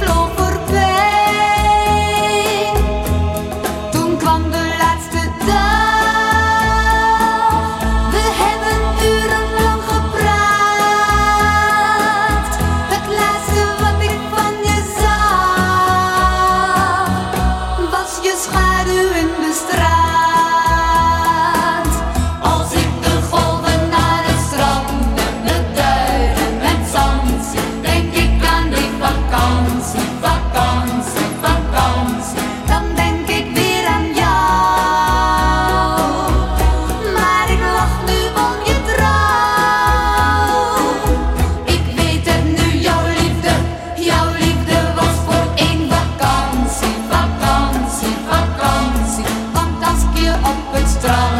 flow. Strong.